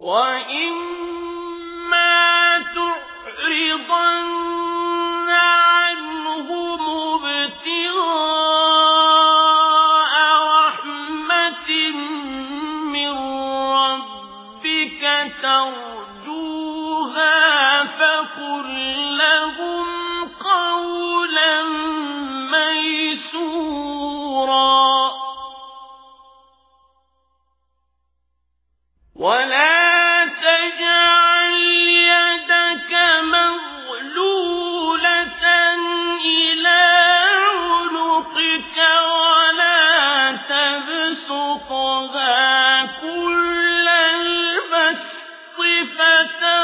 وَإِمَّا تُعْرِضَنَّ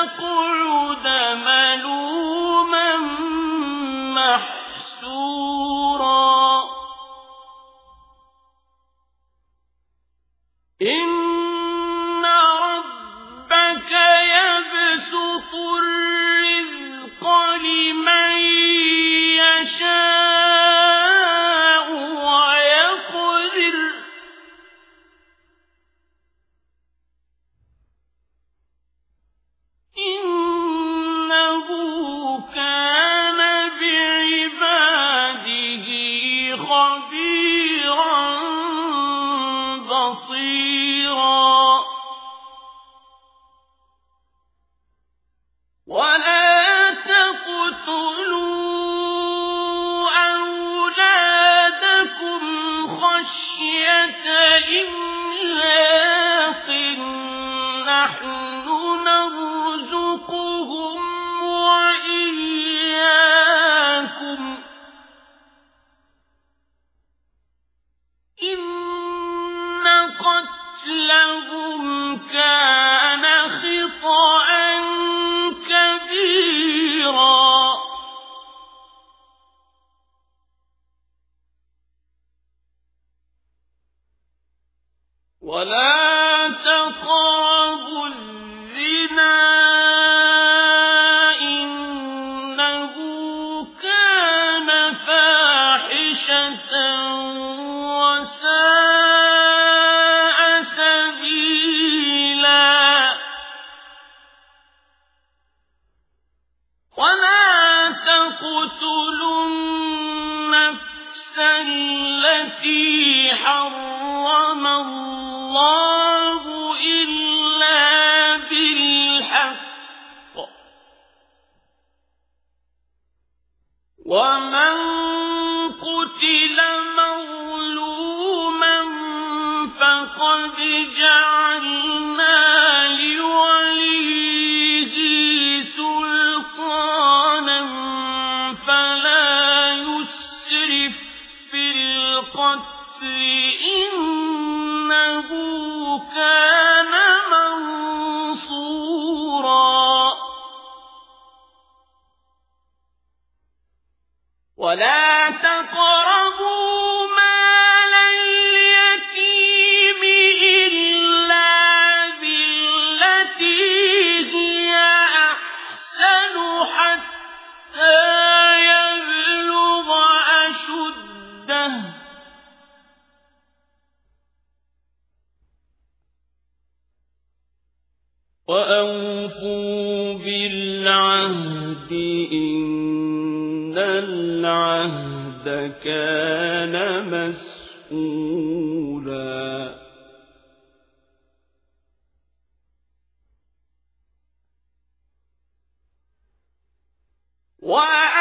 قُلْ إملاق نحن نرزقهم وإياكم. إن قتلهم كان ولا التي حرم الله إلا بالحق. ومن كَانَ وأوفوا بالعهد إن العهد كان مسؤولا وأوفوا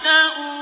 真无。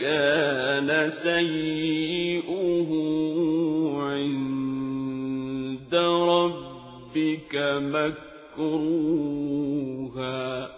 كان سيئه عند ربك مكروها.